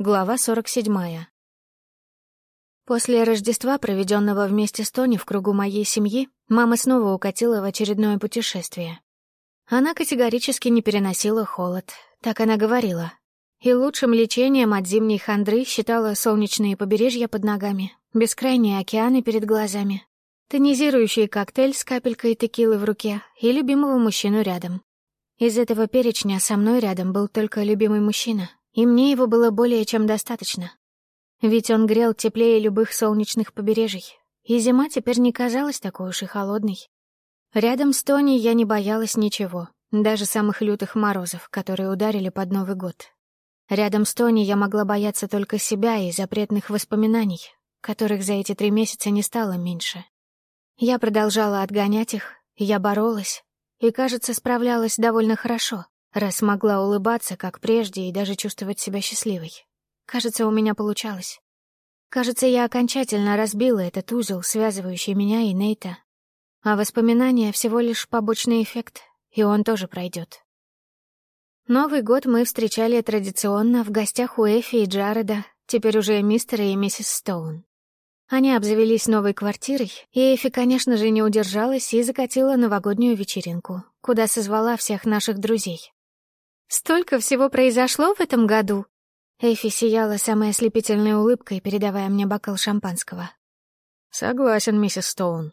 Глава 47. После Рождества, проведенного вместе с Тони в кругу моей семьи, мама снова укатила в очередное путешествие. Она категорически не переносила холод, так она говорила. И лучшим лечением от зимней хандры считала солнечные побережья под ногами, бескрайние океаны перед глазами, тонизирующий коктейль с капелькой текилы в руке и любимого мужчину рядом. Из этого перечня со мной рядом был только любимый мужчина, и мне его было более чем достаточно. Ведь он грел теплее любых солнечных побережий, и зима теперь не казалась такой уж и холодной. Рядом с Тони я не боялась ничего, даже самых лютых морозов, которые ударили под Новый год. Рядом с Тони я могла бояться только себя и запретных воспоминаний, которых за эти три месяца не стало меньше. Я продолжала отгонять их, я боролась, и, кажется, справлялась довольно хорошо раз могла улыбаться, как прежде, и даже чувствовать себя счастливой. Кажется, у меня получалось. Кажется, я окончательно разбила этот узел, связывающий меня и Нейта. А воспоминания — всего лишь побочный эффект, и он тоже пройдет. Новый год мы встречали традиционно в гостях у Эфи и Джареда, теперь уже мистера и миссис Стоун. Они обзавелись новой квартирой, и Эфи, конечно же, не удержалась и закатила новогоднюю вечеринку, куда созвала всех наших друзей. Столько всего произошло в этом году!» Эйфи сияла самой ослепительной улыбкой, передавая мне бокал шампанского. «Согласен, миссис Стоун».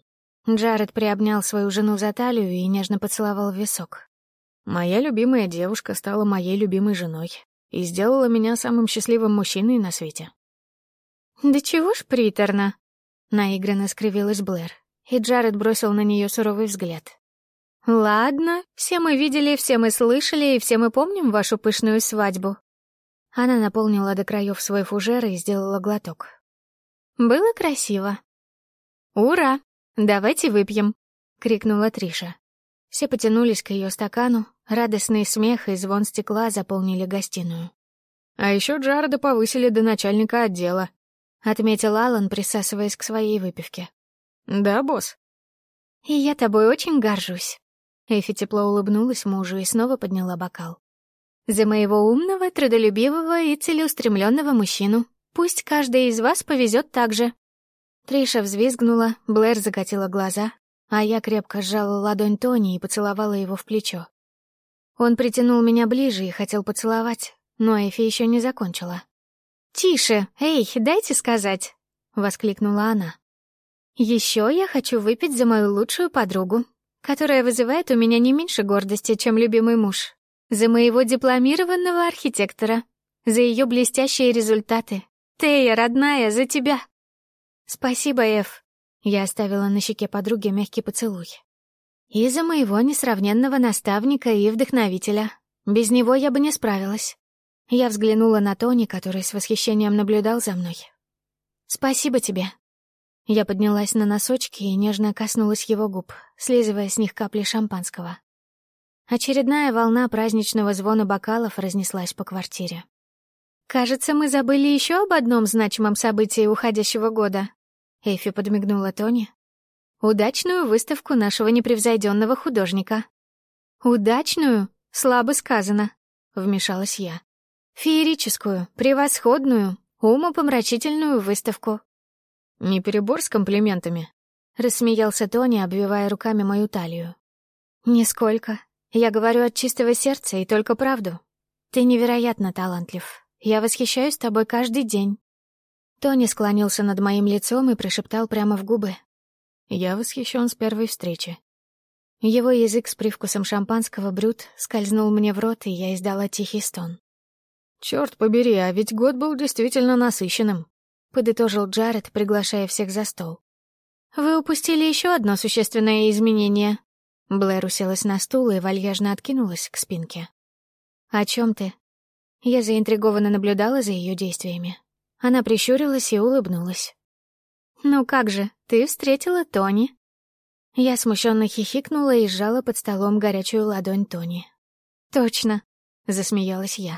Джаред приобнял свою жену за талию и нежно поцеловал в висок. «Моя любимая девушка стала моей любимой женой и сделала меня самым счастливым мужчиной на свете». «Да чего ж приторно?» — наигранно скривилась Блэр, и Джаред бросил на нее суровый взгляд. «Ладно, все мы видели, все мы слышали и все мы помним вашу пышную свадьбу». Она наполнила до краев свой фужер и сделала глоток. «Было красиво». «Ура! Давайте выпьем!» — крикнула Триша. Все потянулись к ее стакану, радостный смех и звон стекла заполнили гостиную. «А еще Джареда повысили до начальника отдела», — отметил Алан, присасываясь к своей выпивке. «Да, босс?» «И я тобой очень горжусь». Эфи тепло улыбнулась мужу и снова подняла бокал. «За моего умного, трудолюбивого и целеустремленного мужчину. Пусть каждый из вас повезет так же». Триша взвизгнула, Блэр закатила глаза, а я крепко сжала ладонь Тони и поцеловала его в плечо. Он притянул меня ближе и хотел поцеловать, но Эфи еще не закончила. «Тише! Эй, дайте сказать!» — воскликнула она. «Еще я хочу выпить за мою лучшую подругу, которая вызывает у меня не меньше гордости, чем любимый муж. За моего дипломированного архитектора, за ее блестящие результаты. Тея, родная, за тебя. Спасибо, Эф. Я оставила на щеке подруги мягкий поцелуй. И за моего несравненного наставника и вдохновителя. Без него я бы не справилась. Я взглянула на Тони, который с восхищением наблюдал за мной. «Спасибо тебе», я поднялась на носочки и нежно коснулась его губ, слизывая с них капли шампанского. Очередная волна праздничного звона бокалов разнеслась по квартире. «Кажется, мы забыли еще об одном значимом событии уходящего года», — Эфи подмигнула Тони. «Удачную выставку нашего непревзойденного художника». «Удачную? Слабо сказано», — вмешалась я. «Феерическую, превосходную, умопомрачительную выставку, «Не перебор с комплиментами?» — рассмеялся Тони, обвивая руками мою талию. «Нисколько. Я говорю от чистого сердца и только правду. Ты невероятно талантлив. Я восхищаюсь тобой каждый день». Тони склонился над моим лицом и прошептал прямо в губы. «Я восхищен с первой встречи». Его язык с привкусом шампанского брют скользнул мне в рот, и я издала тихий стон. «Черт побери, а ведь год был действительно насыщенным», подытожил Джаред, приглашая всех за стол. «Вы упустили еще одно существенное изменение». Блэр уселась на стул и вальяжно откинулась к спинке. «О чем ты?» Я заинтригованно наблюдала за ее действиями. Она прищурилась и улыбнулась. «Ну как же, ты встретила Тони?» Я смущенно хихикнула и сжала под столом горячую ладонь Тони. «Точно», — засмеялась я.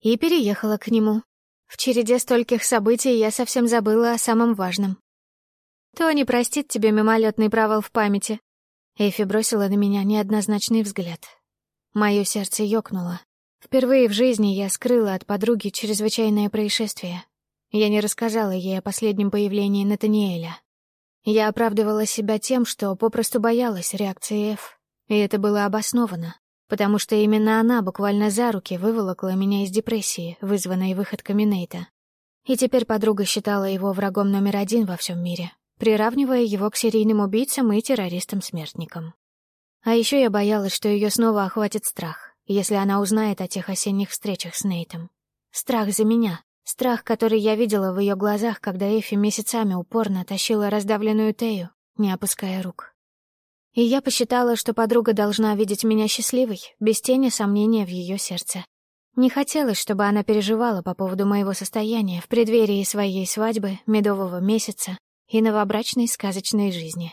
И переехала к нему, в череде стольких событий я совсем забыла о самом важном. Тони простит тебе мимолетный провал в памяти. Эфи бросила на меня неоднозначный взгляд. Мое сердце ёкнуло. Впервые в жизни я скрыла от подруги чрезвычайное происшествие. Я не рассказала ей о последнем появлении Натаниэля. Я оправдывала себя тем, что попросту боялась реакции Эф, и это было обосновано, потому что именно она буквально за руки выволокла меня из депрессии, вызванной выходками Нейта. И теперь подруга считала его врагом номер один во всем мире, приравнивая его к серийным убийцам и террористам-смертникам. А еще я боялась, что ее снова охватит страх, если она узнает о тех осенних встречах с Нейтом. Страх за меня, страх, который я видела в ее глазах, когда Эфи месяцами упорно тащила раздавленную Тею, не опуская рук. И я посчитала, что подруга должна видеть меня счастливой, без тени сомнения в ее сердце. Не хотелось, чтобы она переживала по поводу моего состояния в преддверии своей свадьбы, медового месяца и новобрачной сказочной жизни.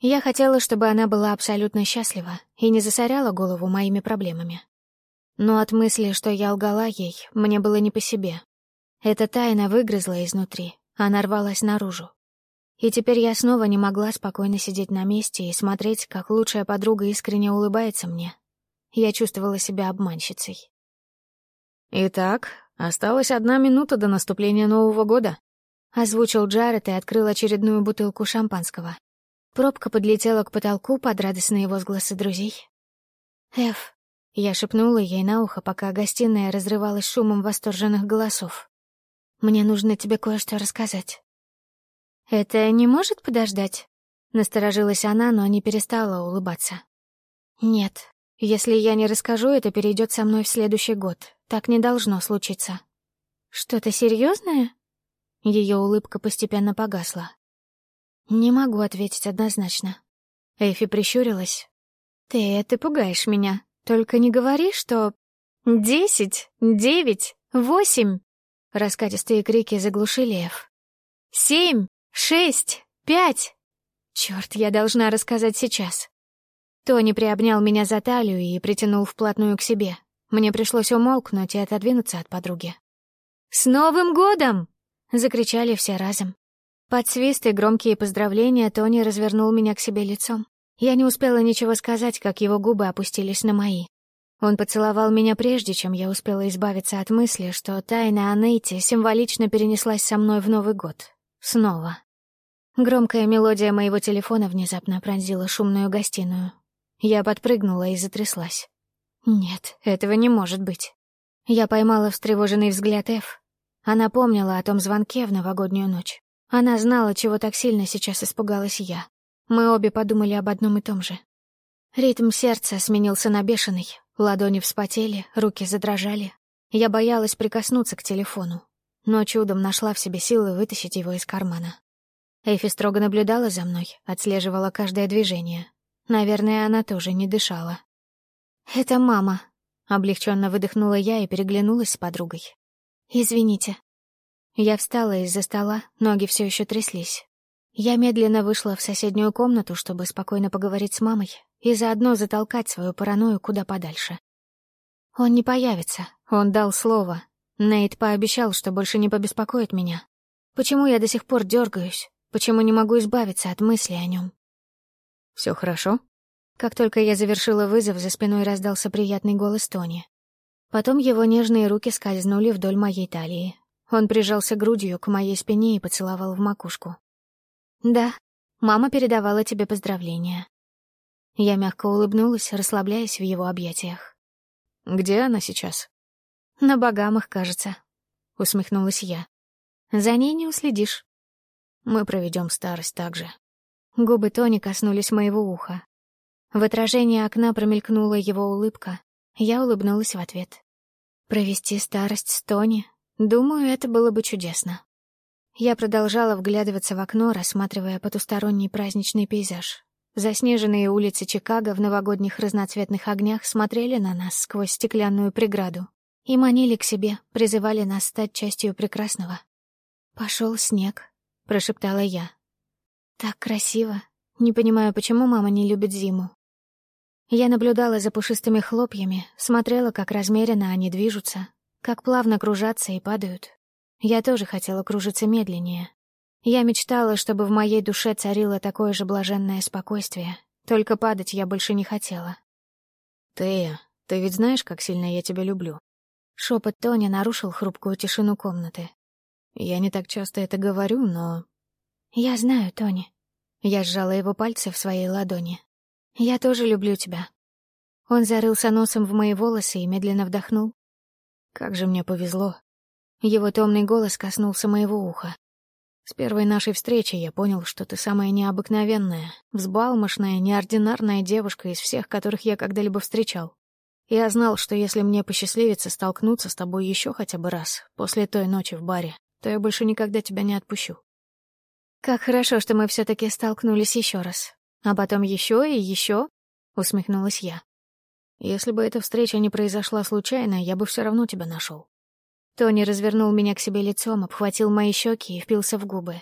Я хотела, чтобы она была абсолютно счастлива и не засоряла голову моими проблемами. Но от мысли, что я лгала ей, мне было не по себе. Эта тайна выгрызла изнутри, она рвалась наружу. И теперь я снова не могла спокойно сидеть на месте и смотреть, как лучшая подруга искренне улыбается мне. Я чувствовала себя обманщицей. «Итак, осталась одна минута до наступления Нового года», — озвучил Джаред и открыл очередную бутылку шампанского. Пробка подлетела к потолку под радостные возгласы друзей. «Эф», — я шепнула ей на ухо, пока гостиная разрывалась шумом восторженных голосов. «Мне нужно тебе кое-что рассказать». «Это не может подождать?» Насторожилась она, но не перестала улыбаться. «Нет, если я не расскажу, это перейдет со мной в следующий год. Так не должно случиться». «Что-то серьезное?» Ее улыбка постепенно погасла. «Не могу ответить однозначно». Эйфи прищурилась. «Ты, ты пугаешь меня. Только не говори, что...» «Десять, девять, восемь!» Раскатистые крики заглушили Эф. «Семь, шесть, пять!» Черт, я должна рассказать сейчас. Тони приобнял меня за талию и притянул вплотную к себе. Мне пришлось умолкнуть и отодвинуться от подруги. «С Новым годом!» — закричали все разом. Под свист и громкие поздравления Тони развернул меня к себе лицом. Я не успела ничего сказать, как его губы опустились на мои. Он поцеловал меня прежде, чем я успела избавиться от мысли, что тайна о Нейте символично перенеслась со мной в Новый год. Снова. Громкая мелодия моего телефона внезапно пронзила шумную гостиную. Я подпрыгнула и затряслась. Нет, этого не может быть. Я поймала встревоженный взгляд Эф. Она помнила о том звонке в новогоднюю ночь. Она знала, чего так сильно сейчас испугалась я. Мы обе подумали об одном и том же. Ритм сердца сменился на бешеный. Ладони вспотели, руки задрожали. Я боялась прикоснуться к телефону, но чудом нашла в себе силы вытащить его из кармана. Эйфи строго наблюдала за мной, отслеживала каждое движение. Наверное, она тоже не дышала. «Это мама», — облегченно выдохнула я и переглянулась с подругой. «Извините, я встала из-за стола, ноги все еще тряслись. Я медленно вышла в соседнюю комнату, чтобы спокойно поговорить с мамой и заодно затолкать свою паранойю куда подальше. Он не появится, он дал слово. Нейт пообещал, что больше не побеспокоит меня. Почему я до сих пор дергаюсь? Почему не могу избавиться от мысли о нем? Все хорошо? Как только я завершила вызов, за спиной раздался приятный голос Тони. Потом его нежные руки скользнули вдоль моей талии, он прижался грудью к моей спине и поцеловал в макушку. «Да, мама передавала тебе поздравления». Я мягко улыбнулась, расслабляясь в его объятиях. «Где она сейчас?» «На Багамах, кажется», — усмехнулась я. «За ней не уследишь». «Мы проведем старость так же». Губы Тони коснулись моего уха. В отражении окна промелькнула его улыбка. Я улыбнулась в ответ. «Провести старость с Тони Думаю, это было бы чудесно. Я продолжала вглядываться в окно, рассматривая потусторонний праздничный пейзаж. Заснеженные улицы Чикаго в новогодних разноцветных огнях смотрели на нас сквозь стеклянную преграду и манили к себе, призывали нас стать частью прекрасного. Пошел снег», — прошептала я. «Так красиво. Не понимаю, почему мама не любит зиму». Я наблюдала за пушистыми хлопьями, смотрела, как размеренно они движутся, как плавно кружатся и падают. Я тоже хотела кружиться медленнее. Я мечтала, чтобы в моей душе царило такое же блаженное спокойствие, только падать я больше не хотела. «Тея, Ты ведь знаешь, как сильно я тебя люблю?» Шепот Тони нарушил хрупкую тишину комнаты. «Я не так часто это говорю, но...» «Я знаю, Тони». Я сжала его пальцы в своей ладони. «Я тоже люблю тебя». Он зарылся носом в мои волосы и медленно вдохнул. «Как же мне повезло». Его томный голос коснулся моего уха. С первой нашей встречи я понял, что ты самая необыкновенная, взбалмошная, неординарная девушка из всех, которых я когда-либо встречал. Я знал, что если мне посчастливится столкнуться с тобой еще хотя бы раз, после той ночи в баре, то я больше никогда тебя не отпущу. Как хорошо, что мы все таки столкнулись еще раз. А потом еще и еще, усмехнулась я. Если бы эта встреча не произошла случайно, я бы все равно тебя нашел. Тони развернул меня к себе лицом, обхватил мои щеки и впился в губы.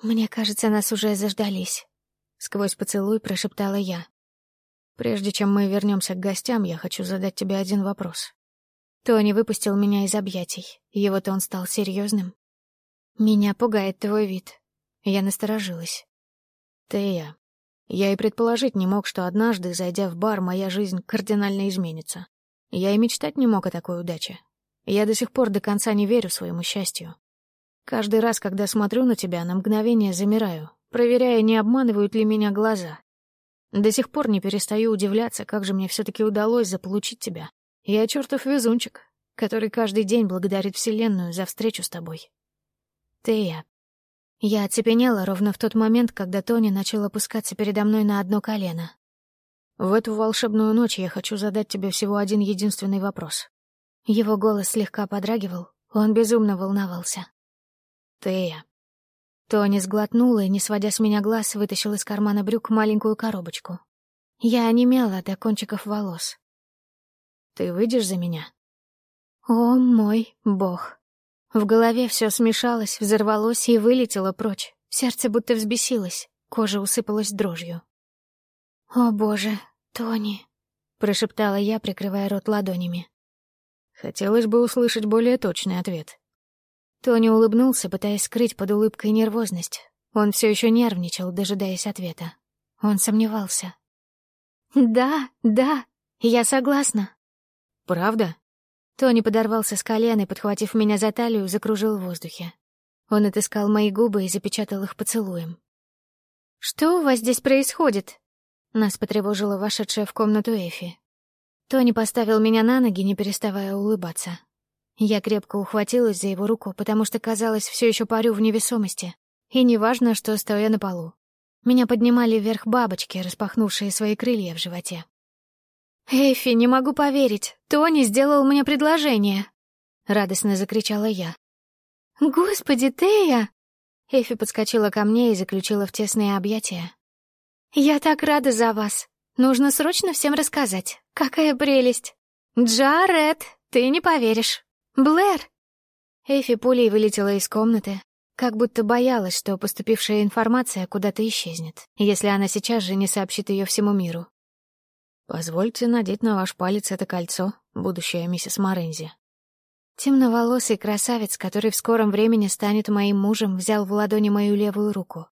«Мне кажется, нас уже заждались», — сквозь поцелуй прошептала я. «Прежде чем мы вернемся к гостям, я хочу задать тебе один вопрос». Тони выпустил меня из объятий. Его тон стал серьезным. «Меня пугает твой вид». Я насторожилась. «Ты и я. Я и предположить не мог, что однажды, зайдя в бар, моя жизнь кардинально изменится. Я и мечтать не мог о такой удаче. Я до сих пор до конца не верю своему счастью. Каждый раз, когда смотрю на тебя, на мгновение замираю, проверяя, не обманывают ли меня глаза. До сих пор не перестаю удивляться, как же мне все-таки удалось заполучить тебя. Я чертов везунчик, который каждый день благодарит Вселенную за встречу с тобой. И я. Я оцепенела ровно в тот момент, когда Тони начал опускаться передо мной на одно колено. В эту волшебную ночь я хочу задать тебе всего один единственный вопрос. Его голос слегка подрагивал, он безумно волновался. «Ты я». Тони сглотнула и, не сводя с меня глаз, вытащил из кармана брюк маленькую коробочку. Я онемела до кончиков волос. «Ты выйдешь за меня?» О, мой бог. В голове все смешалось, взорвалось и вылетело прочь. Сердце будто взбесилось, кожа усыпалась дрожью. «О, боже, Тони!» — прошептала я, прикрывая рот ладонями. Хотелось бы услышать более точный ответ. Тони улыбнулся, пытаясь скрыть под улыбкой нервозность. Он все еще нервничал, дожидаясь ответа. Он сомневался. «Да, да, я согласна». «Правда?» Тони подорвался с колен и, подхватив меня за талию, закружил в воздухе. Он отыскал мои губы и запечатал их поцелуем. «Что у вас здесь происходит?» Нас потревожила вошедшая в комнату Эфи. Тони поставил меня на ноги, не переставая улыбаться. Я крепко ухватилась за его руку, потому что, казалось, все еще парю в невесомости. И неважно, что стоя на полу. Меня поднимали вверх бабочки, распахнувшие свои крылья в животе. «Эфи, не могу поверить! Тони сделал мне предложение!» — радостно закричала я. «Господи, Тея!» Эфи подскочила ко мне и заключила в тесные объятия. «Я так рада за вас! Нужно срочно всем рассказать. Какая прелесть! Джаред, ты не поверишь. Блэр!» Эфи пулей вылетела из комнаты, как будто боялась, что поступившая информация куда-то исчезнет, если она сейчас же не сообщит ее всему миру. «Позвольте надеть на ваш палец это кольцо, будущая миссис Морензи». Темноволосый красавец, который в скором времени станет моим мужем, взял в ладони мою левую руку.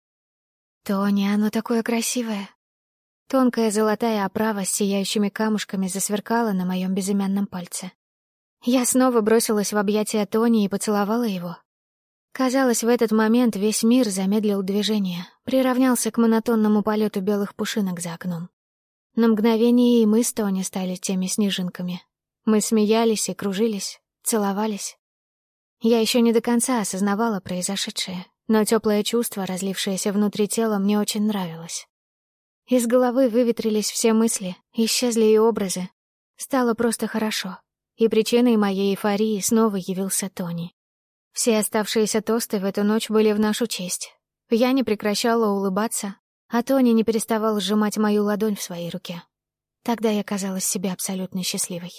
«Тони, оно такое красивое!» Тонкая золотая оправа с сияющими камушками засверкала на моем безымянном пальце. Я снова бросилась в объятия Тони и поцеловала его. Казалось, в этот момент весь мир замедлил движение, приравнялся к монотонному полету белых пушинок за окном. На мгновение и мы с Тони стали теми снежинками. Мы смеялись и кружились, целовались. Я еще не до конца осознавала произошедшее, но теплое чувство, разлившееся внутри тела, мне очень нравилось. Из головы выветрились все мысли, исчезли и образы. Стало просто хорошо. И причиной моей эйфории снова явился Тони. Все оставшиеся тосты в эту ночь были в нашу честь. Я не прекращала улыбаться, а Тони не переставал сжимать мою ладонь в своей руке. Тогда я казалась себе абсолютно счастливой.